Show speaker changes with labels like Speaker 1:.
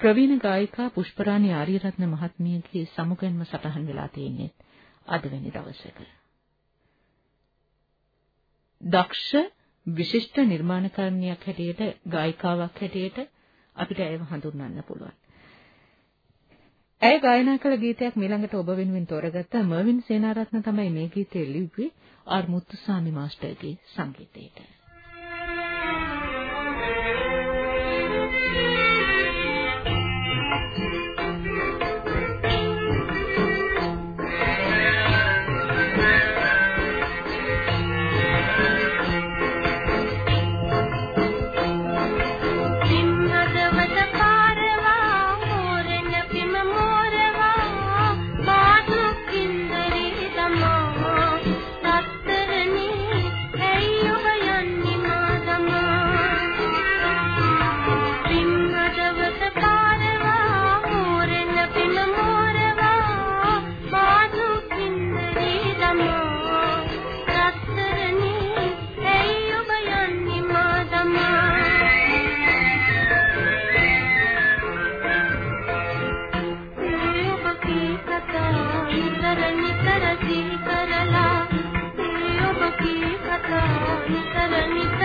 Speaker 1: ප්‍රවීණ ගායිකා පුෂ්පරාණි ආරියරත්න මහත්මියගේ සමුගන්ම සටහන් වෙලා තියෙන්නේ අද වෙනි දවසක. දක්ෂ විශිෂ්ට නිර්මාණකරණියක් හැටියට ගායිකාවක් හැටියට අපිට ඇයව හඳුන්වන්න පුළුවන්. ඇය ගායනා කළ ගීතයක් මීළඟට ඔබ වෙනුවෙන් තෝරගත්ත මර්වින් සේනාරත්න තමයි මේ ගීතය ලිව්වේ ආර් මුත්තුසාමි මාස්ටර්ගේ සංගීතයට. කරන්නේ